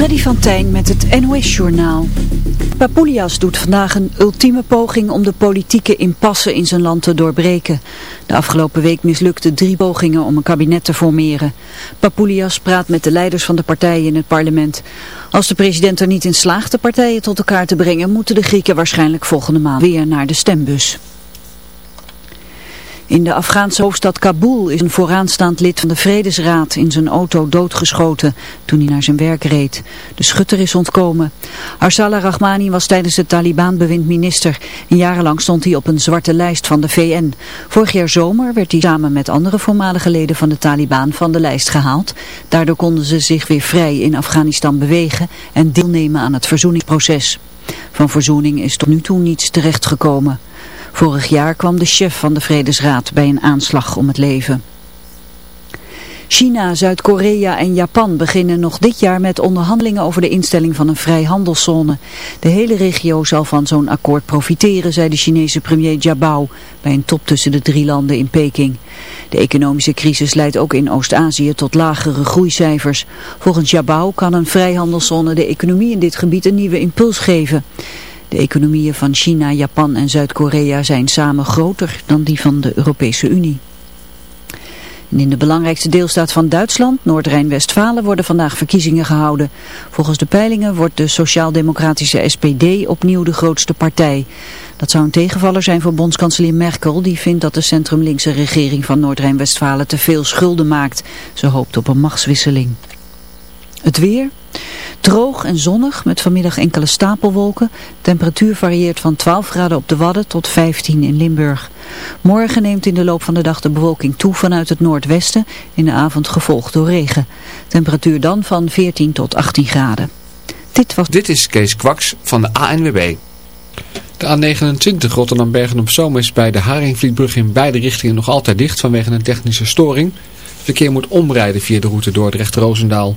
Freddy van Tijn met het NOS-journaal. Papoulias doet vandaag een ultieme poging om de politieke impasse in zijn land te doorbreken. De afgelopen week mislukten drie pogingen om een kabinet te formeren. Papoulias praat met de leiders van de partijen in het parlement. Als de president er niet in slaagt de partijen tot elkaar te brengen... moeten de Grieken waarschijnlijk volgende maand weer naar de stembus. In de Afghaanse hoofdstad Kabul is een vooraanstaand lid van de Vredesraad in zijn auto doodgeschoten toen hij naar zijn werk reed. De schutter is ontkomen. Arsala Rahmani was tijdens het Taliban-bewind minister. En jarenlang stond hij op een zwarte lijst van de VN. Vorig jaar zomer werd hij samen met andere voormalige leden van de Taliban van de lijst gehaald. Daardoor konden ze zich weer vrij in Afghanistan bewegen en deelnemen aan het verzoeningsproces. Van verzoening is tot nu toe niets terechtgekomen. Vorig jaar kwam de chef van de Vredesraad bij een aanslag om het leven. China, Zuid-Korea en Japan beginnen nog dit jaar met onderhandelingen over de instelling van een vrijhandelszone. De hele regio zal van zo'n akkoord profiteren, zei de Chinese premier Jiabao bij een top tussen de drie landen in Peking. De economische crisis leidt ook in Oost-Azië tot lagere groeicijfers. Volgens Jiabao kan een vrijhandelszone de economie in dit gebied een nieuwe impuls geven. De economieën van China, Japan en Zuid-Korea zijn samen groter dan die van de Europese Unie. in de belangrijkste deelstaat van Duitsland, Noord-Rijn-Westfalen, worden vandaag verkiezingen gehouden. Volgens de peilingen wordt de sociaal-democratische SPD opnieuw de grootste partij. Dat zou een tegenvaller zijn voor bondskanselier Merkel, die vindt dat de centrumlinkse regering van Noord-Rijn-Westfalen te veel schulden maakt. Ze hoopt op een machtswisseling. Het weer... Droog en zonnig met vanmiddag enkele stapelwolken. Temperatuur varieert van 12 graden op de Wadden tot 15 in Limburg. Morgen neemt in de loop van de dag de bewolking toe vanuit het noordwesten. In de avond gevolgd door regen. Temperatuur dan van 14 tot 18 graden. Dit, was... Dit is Kees Kwaks van de ANWB. De A29 Rotterdam-Bergen-op-Zoom is bij de Haringvlietbrug in beide richtingen nog altijd dicht vanwege een technische storing. verkeer moet omrijden via de route Dordrecht-Roosendaal.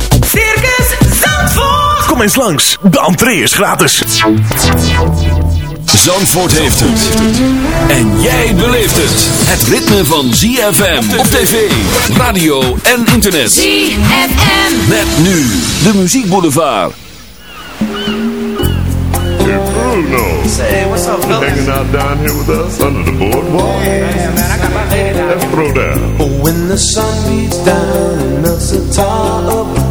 Circus Zandvoort. Kom eens langs, de entree is gratis. Zandvoort heeft het. En jij beleeft het. Het ritme van ZFM op tv, radio en internet. ZFM. Met nu de muziekboulevard. Say, what's up, fellas? Hanging out down here with us under the boardwalk. Yeah, man, I got my lady down Let's throw down. When the sun beats down and melts the tar up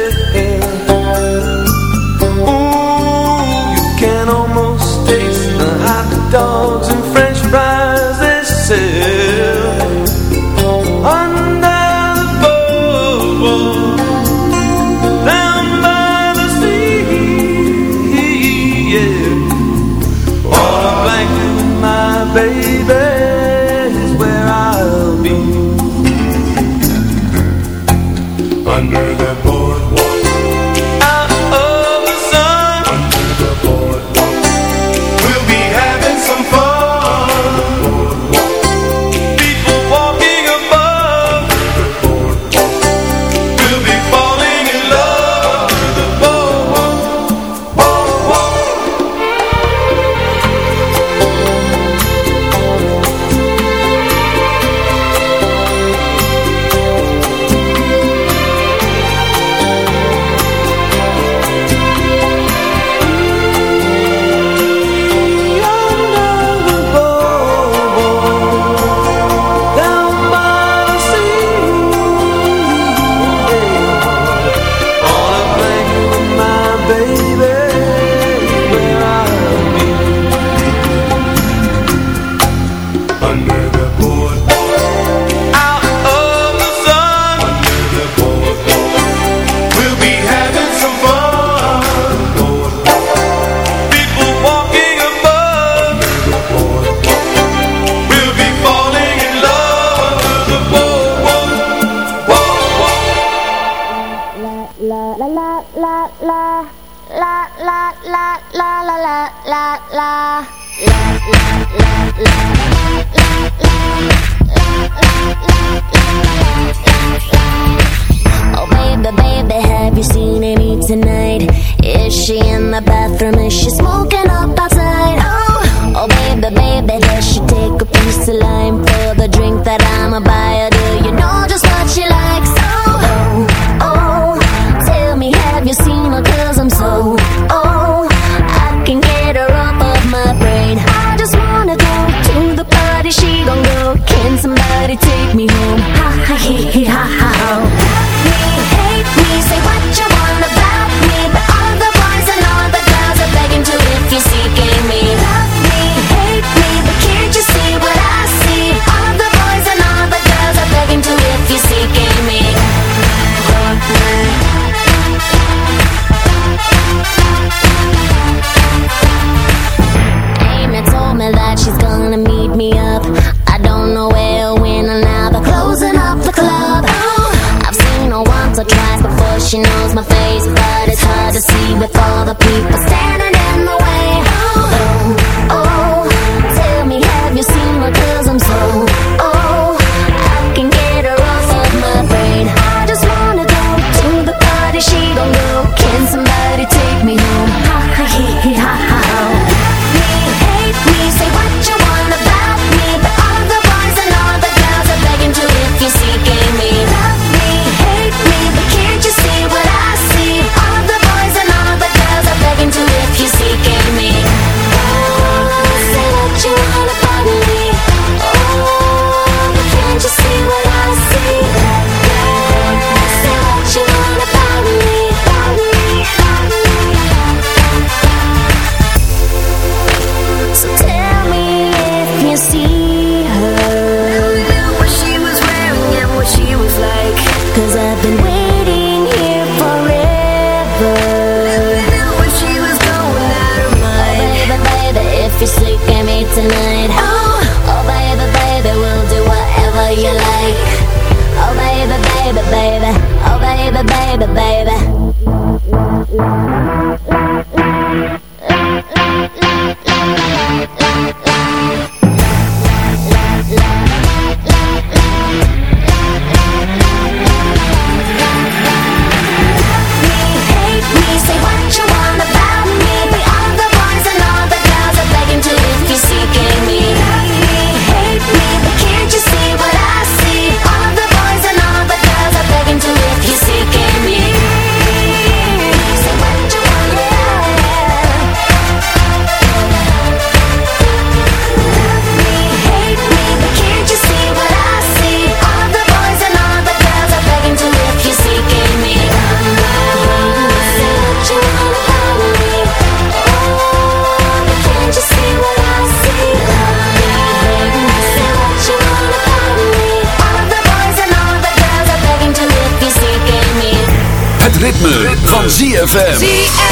ZFM.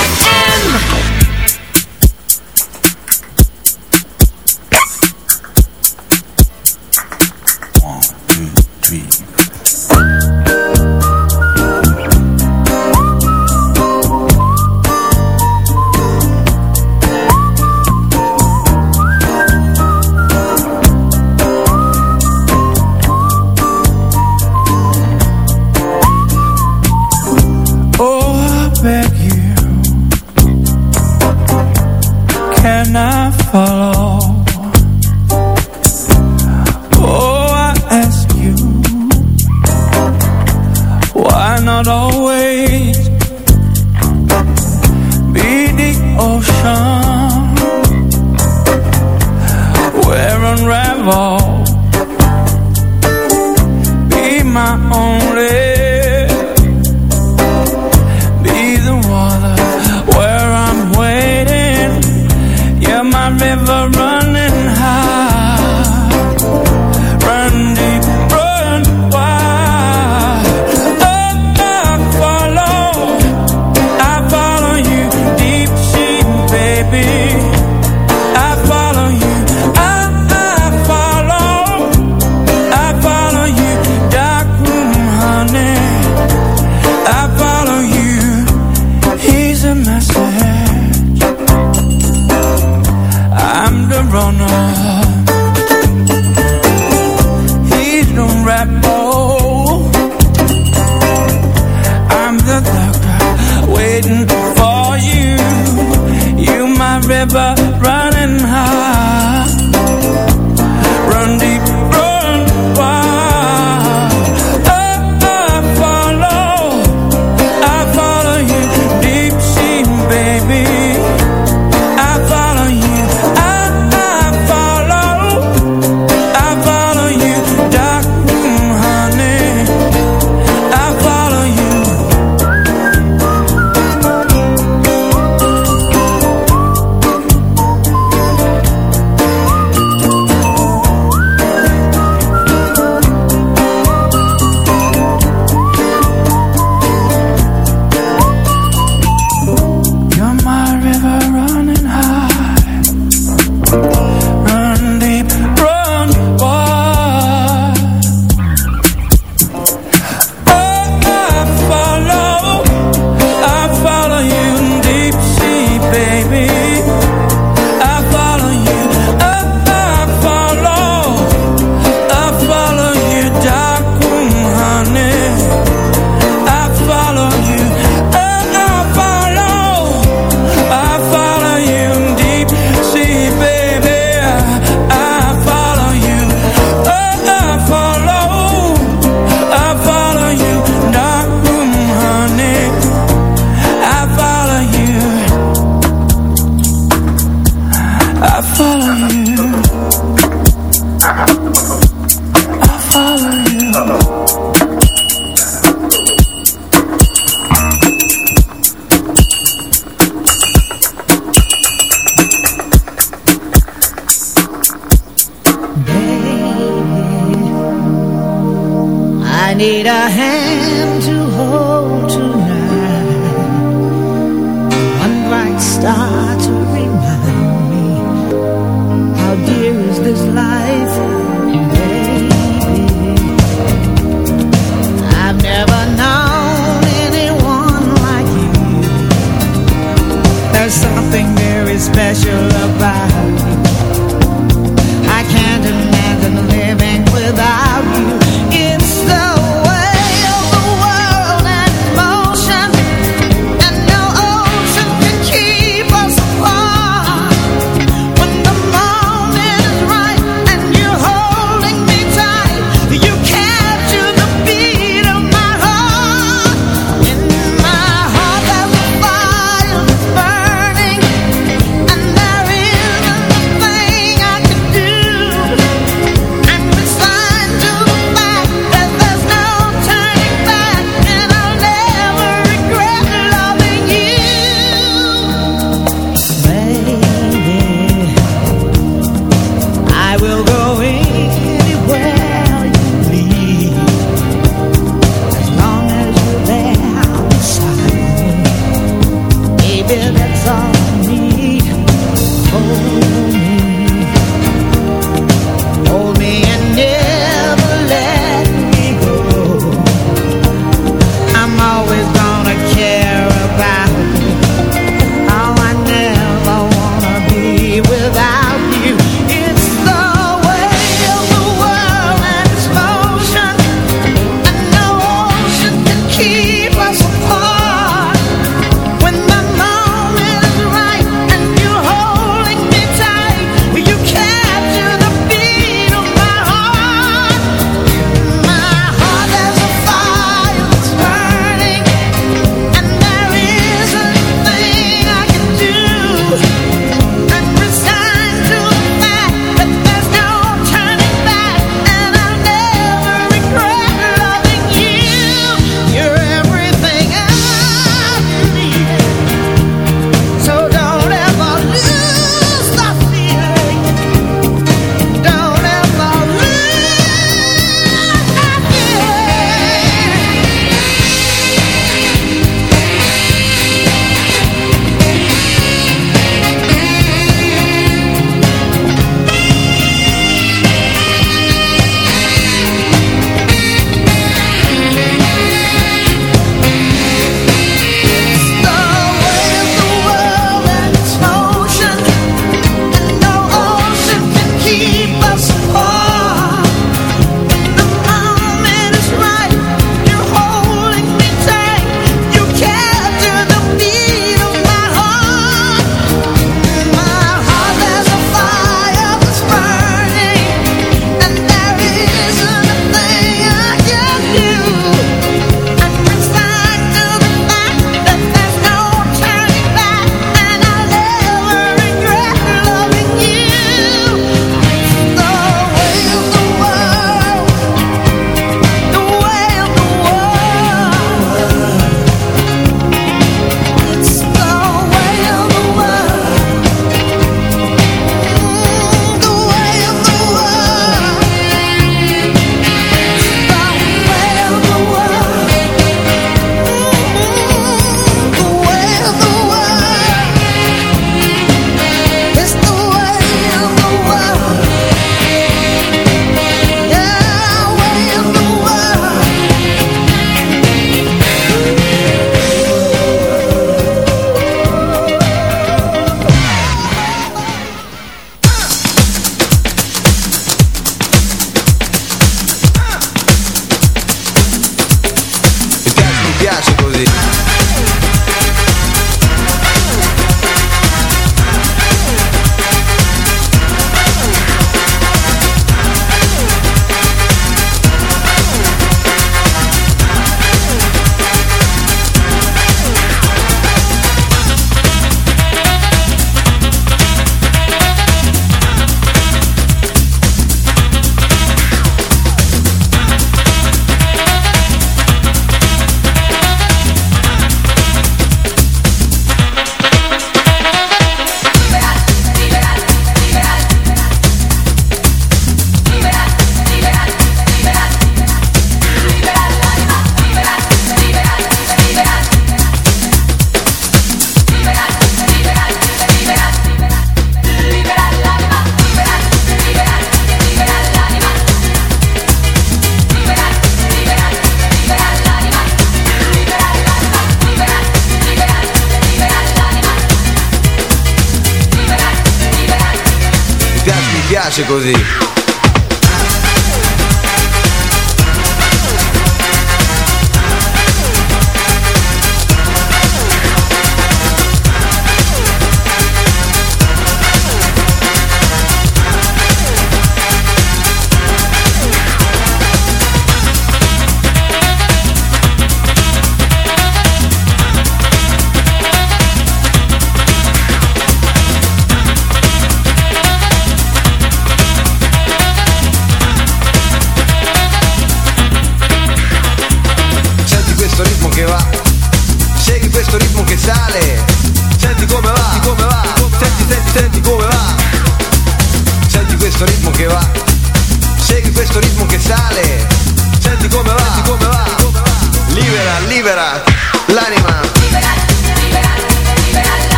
clássico de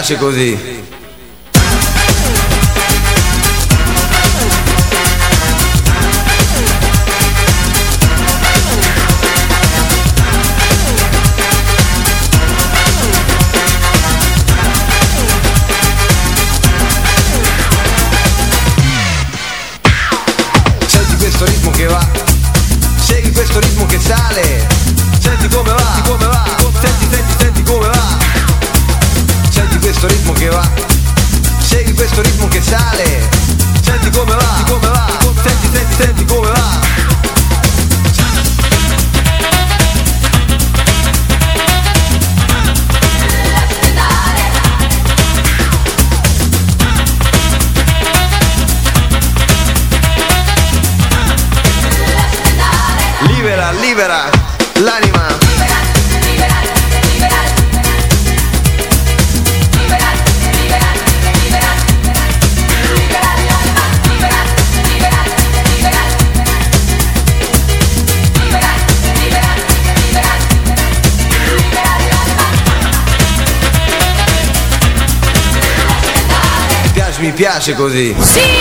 piace, così piace così. Sì!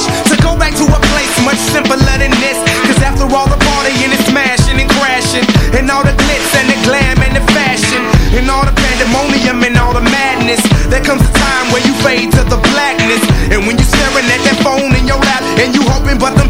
wish to go back to a place much simpler than this. Cause after all the partying and smashing and crashing, and all the glitz and the glam and the fashion, and all the pandemonium and all the madness, there comes a time where you fade to the blackness. And when you're staring at that phone in your lap, and you hoping but them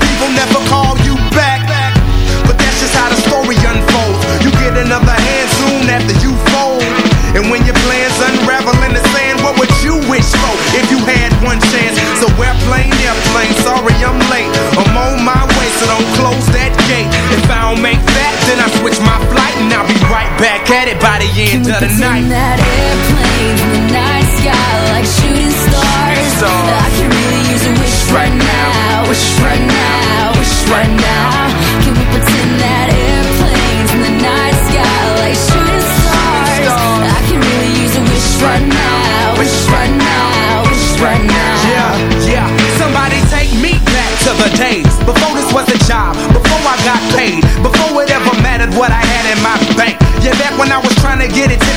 at it by the end of the night. that airplane in the night sky like shooting stars. I can really use a wish right now, wish right now, wish right now.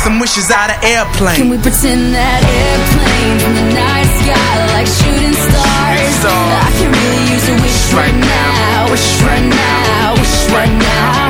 some wishes out of airplanes. Can we pretend that airplane in the night sky like shooting stars? I can really use a wish right now, wish right now, wish right now.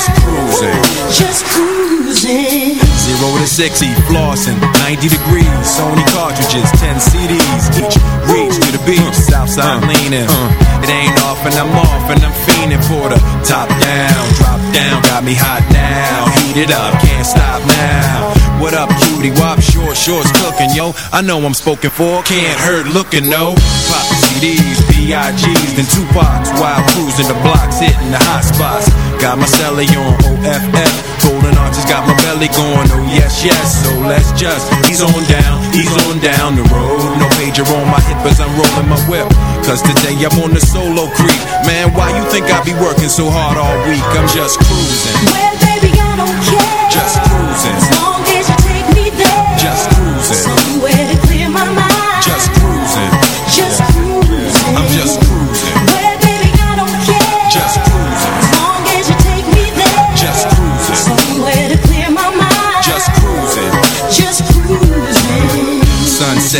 Just cruising. Just cruising. Zero to 60, flossing, 90 degrees, Sony cartridges, 10 CDs, each reach to the beach, Southside uh, leaning. Uh. It ain't off and I'm off and I'm fiending for the top down, drop down, got me hot now, heat it up, can't stop now. What up, cutie? Wop, short shorts cooking, yo. I know I'm spoken for, can't hurt looking, no. Pop CDs, B.I.G's, then Tupac's while cruising the blocks, hitting the hot spots. Got my celly on OFF, golden arches got my belly going, oh yes, yes. So let's just ease on down, ease on down the road. No pager on my hip as I'm rolling my whip. Cause today I'm on the solo creep. Man, why you think I be working so hard all week? I'm just cruising. Well, baby, I don't care. Just cruising. As long as you take me there. Just cruising. Somewhere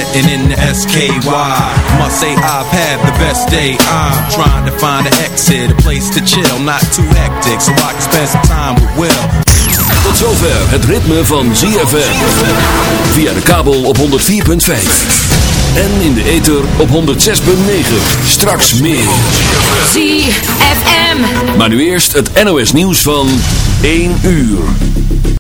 setting in the SKY. Must say I've had the best day. I'm trying to find an exit, a place to chill, not too hectic, so I can spend some time with Will. Tot zover het ritme van ZFM. Via de kabel op 104.5. En in de ether op 106.9. Straks meer. ZFM. Maar nu eerst het NOS nieuws van 1 uur.